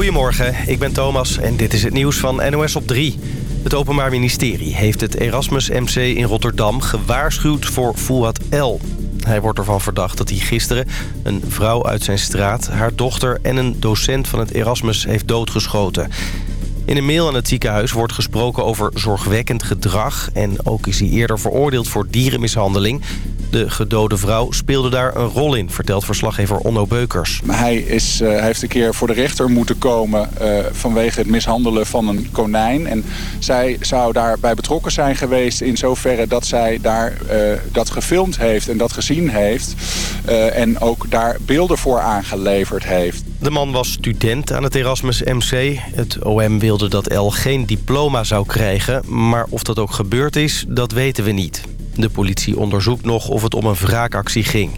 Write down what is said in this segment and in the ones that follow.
Goedemorgen, ik ben Thomas en dit is het nieuws van NOS op 3. Het Openbaar Ministerie heeft het Erasmus MC in Rotterdam gewaarschuwd voor Fouad L. Hij wordt ervan verdacht dat hij gisteren een vrouw uit zijn straat... haar dochter en een docent van het Erasmus heeft doodgeschoten. In een mail aan het ziekenhuis wordt gesproken over zorgwekkend gedrag... en ook is hij eerder veroordeeld voor dierenmishandeling. De gedode vrouw speelde daar een rol in, vertelt verslaggever Onno Beukers. Hij, is, uh, heeft een keer voor de rechter moeten komen uh, vanwege het mishandelen van een konijn. En zij zou daarbij betrokken zijn geweest in zoverre dat zij daar uh, dat gefilmd heeft en dat gezien heeft. en ook daar beelden voor aangeleverd heeft. De man was student aan het Erasmus MC. Het OM wilde dat El geen diploma zou krijgen. Maar of dat ook gebeurd is, dat weten we niet. De politie onderzoekt nog of het om een wraakactie ging.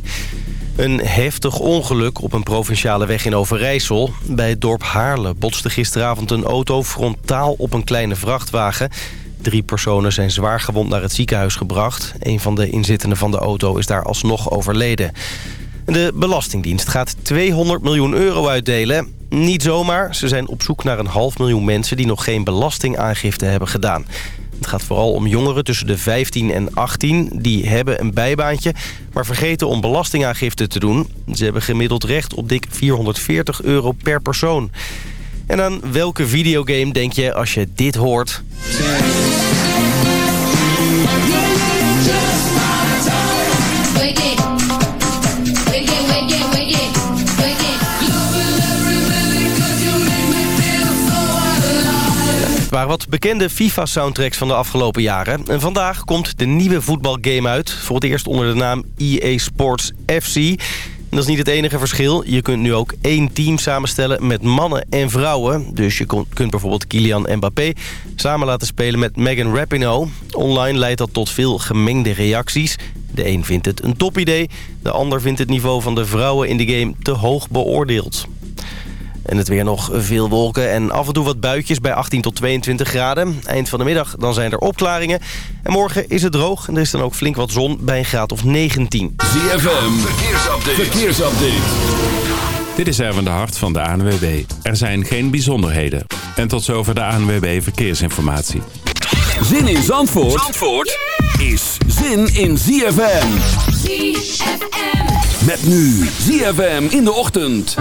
Een heftig ongeluk op een provinciale weg in Overijssel. Bij het dorp Haarle botste gisteravond een auto frontaal op een kleine vrachtwagen. Drie personen zijn zwaar gewond naar het ziekenhuis gebracht. Een van de inzittenden van de auto is daar alsnog overleden. De Belastingdienst gaat 200 miljoen euro uitdelen. Niet zomaar, ze zijn op zoek naar een half miljoen mensen... die nog geen belastingaangifte hebben gedaan. Het gaat vooral om jongeren tussen de 15 en 18. Die hebben een bijbaantje, maar vergeten om belastingaangifte te doen. Ze hebben gemiddeld recht op dik 440 euro per persoon. En aan welke videogame denk je als je dit hoort? Waren wat bekende FIFA-soundtracks van de afgelopen jaren. En vandaag komt de nieuwe voetbalgame uit. Voor het eerst onder de naam EA Sports FC. Dat is niet het enige verschil. Je kunt nu ook één team samenstellen met mannen en vrouwen. Dus je kunt bijvoorbeeld Kylian Mbappé samen laten spelen met Megan Rapinoe. Online leidt dat tot veel gemengde reacties. De een vindt het een topidee. De ander vindt het niveau van de vrouwen in de game te hoog beoordeeld. En het weer nog veel wolken en af en toe wat buitjes bij 18 tot 22 graden. Eind van de middag dan zijn er opklaringen. En morgen is het droog en er is dan ook flink wat zon bij een graad of 19. ZFM, verkeersupdate. verkeersupdate. Dit is Erwin de Hart van de ANWB. Er zijn geen bijzonderheden. En tot zover de ANWB Verkeersinformatie. Zin in Zandvoort, Zandvoort is zin in ZFM. ZFM. Met nu ZFM in de ochtend.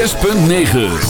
106.9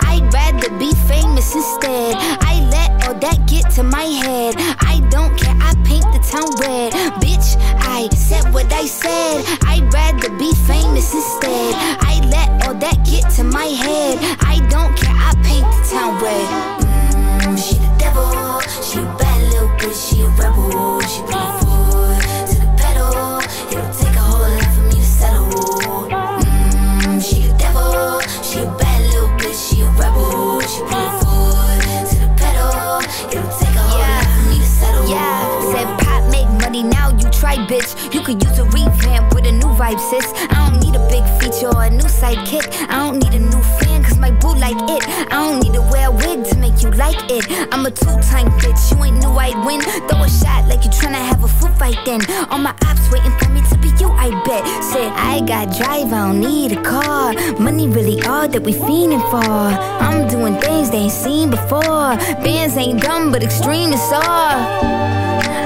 Head. I don't care, I paint the town red. Mm, she the devil, she a bad little bitch, she a rebel. She put her foot to the pedal. It'll take a whole lot for me to settle. Mm, she the devil, she a bad little bitch, she a rebel. She put her foot to the pedal. It'll take a whole lot for me to settle. Yeah, said pop make money now. You try, bitch. You could use a revamp with a new vibe, sis. It. I'm a two-time bitch. You ain't knew I'd win. Throw a shot like you tryna have a foot fight then. All my ops waiting for me to be you, I bet. Said I got drive, I don't need a car. Money really all that we fiending for. I'm doing things they ain't seen before. Bands ain't dumb, but extreme is all.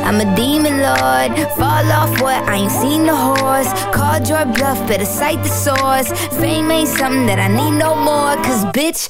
I'm a demon lord. Fall off what? I ain't seen the horse. Called your bluff, better cite the source. Fame ain't something that I need no more. Cause bitch,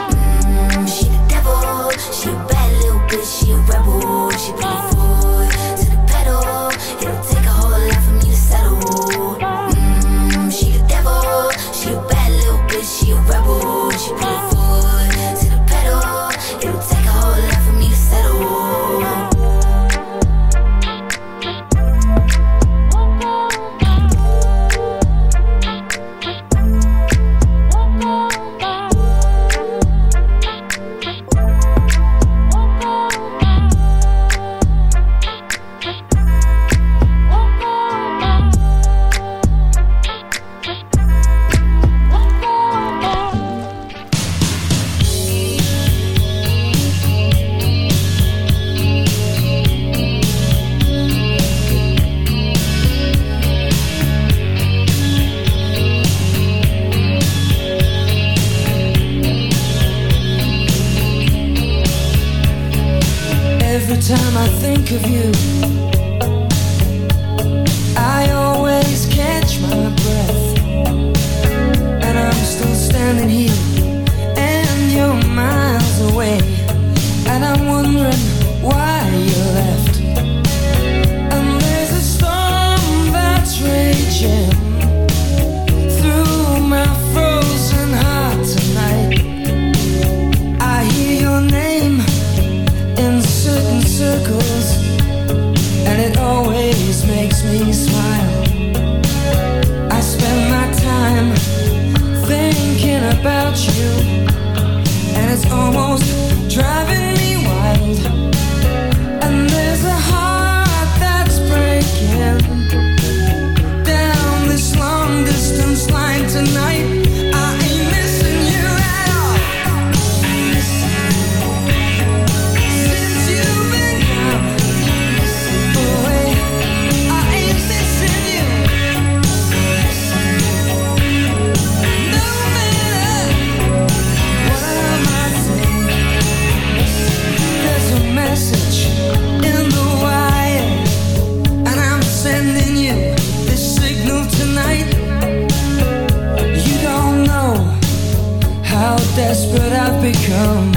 Desperate I've become.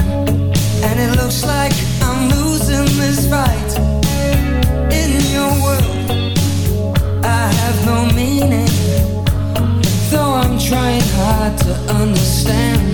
And it looks like I'm losing this fight. In your world, I have no meaning. Though I'm trying hard to understand.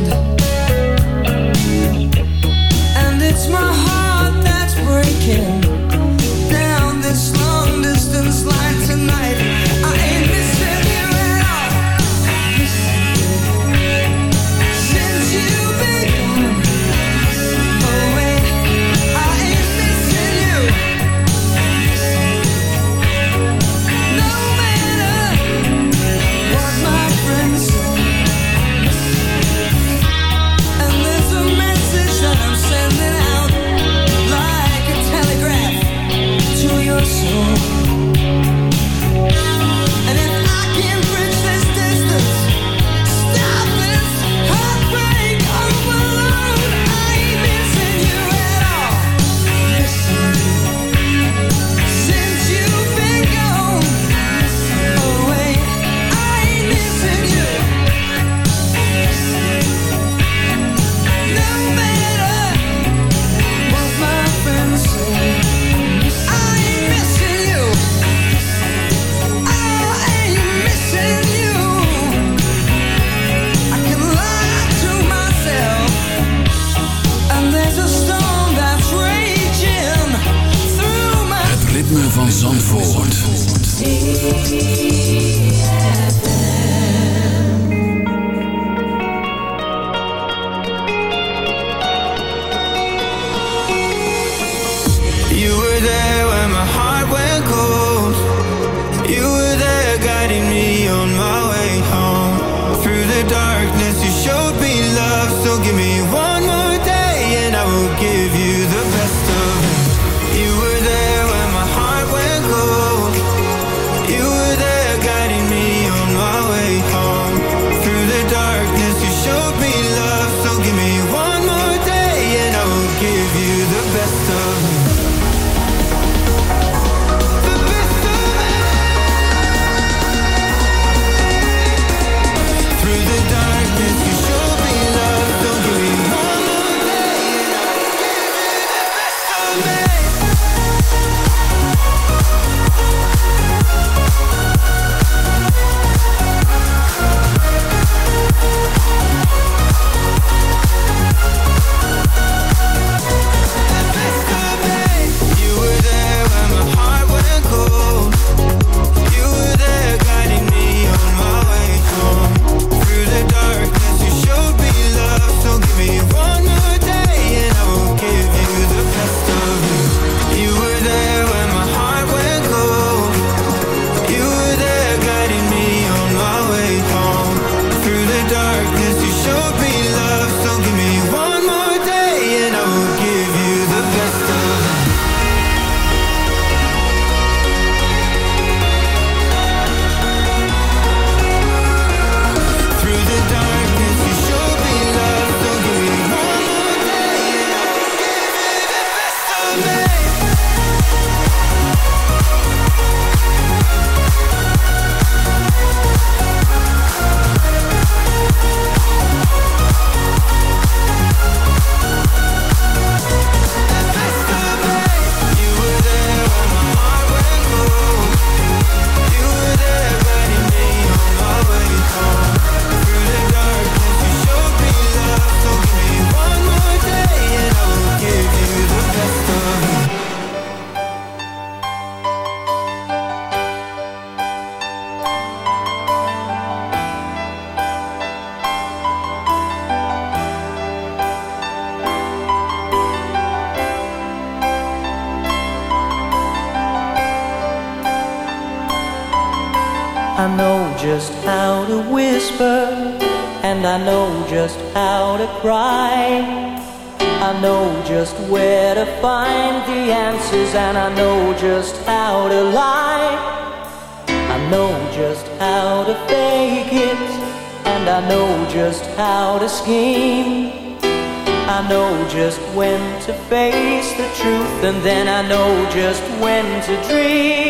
face the truth, and then I know just when to dream.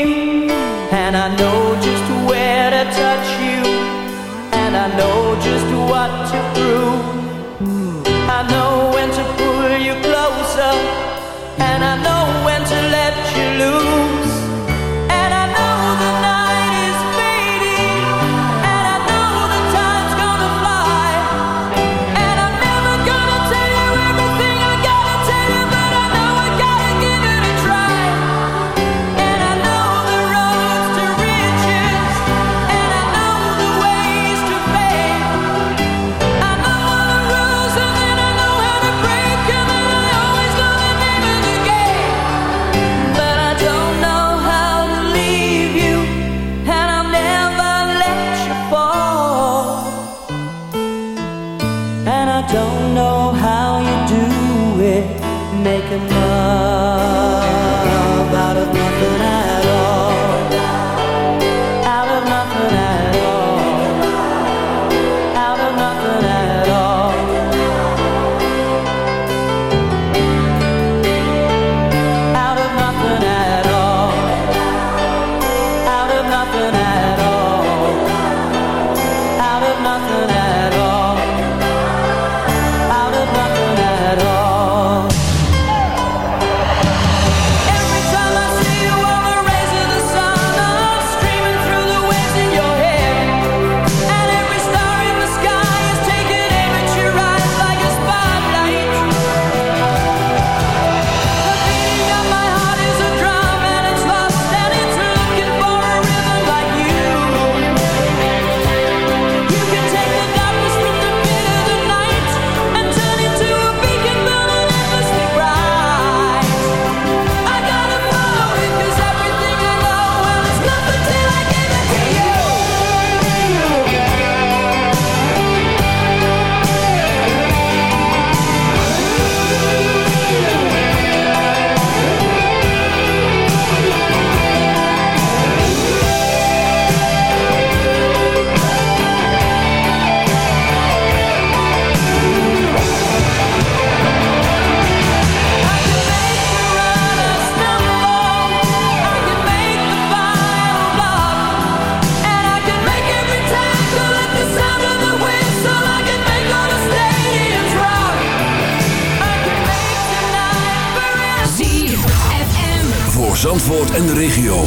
Zandvoort en de regio.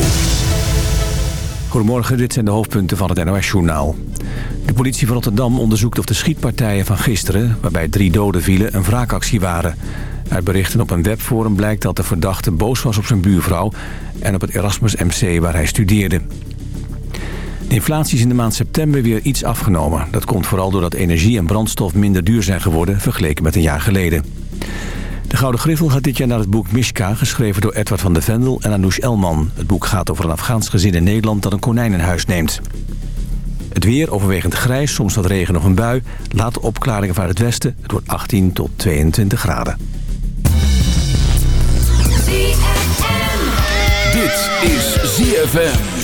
Goedemorgen, dit zijn de hoofdpunten van het NOS-journaal. De politie van Rotterdam onderzoekt of de schietpartijen van gisteren... waarbij drie doden vielen, een wraakactie waren. Uit berichten op een webforum blijkt dat de verdachte boos was op zijn buurvrouw... en op het Erasmus MC waar hij studeerde. De inflatie is in de maand september weer iets afgenomen. Dat komt vooral doordat energie en brandstof minder duur zijn geworden... vergeleken met een jaar geleden. De Gouden Griffel gaat dit jaar naar het boek Mishka... geschreven door Edward van de Vendel en Anoush Elman. Het boek gaat over een Afghaans gezin in Nederland... dat een konijn in huis neemt. Het weer overwegend grijs, soms wat regen of een bui. Laat opklaringen vanuit het westen. Het wordt 18 tot 22 graden. Dit is ZFM.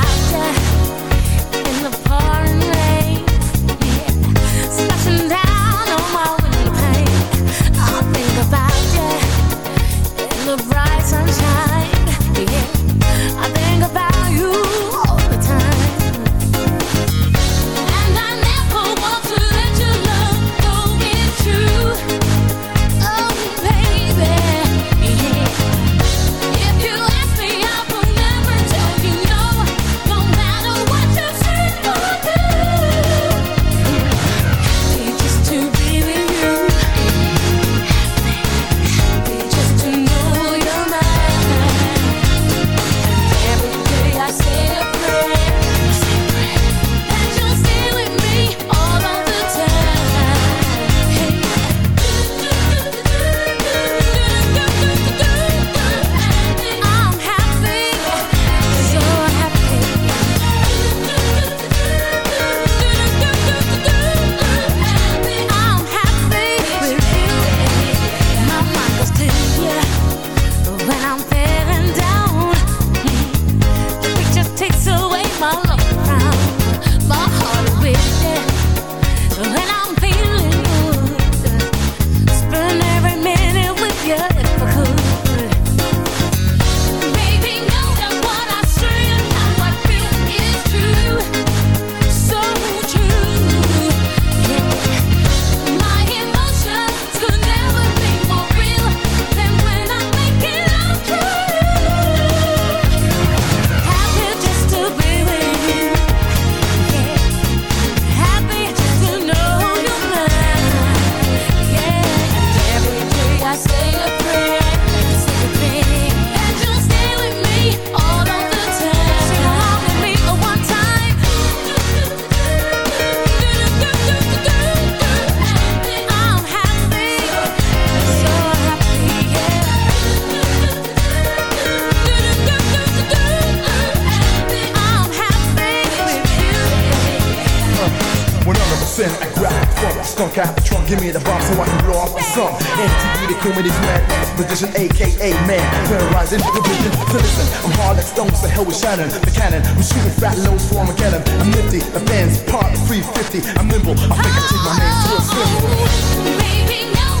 give me the bomb so I can blow off sun. MTV, the comedies, man, expedition, aka man, terrorizing the vision. So listen, I'm hard like stones, the hell with Shannon, the cannon. I'm shooting fat loads for Armageddon. I'm nifty, the fans part 350. I'm nimble, I think I take my name to a symbol. Baby, know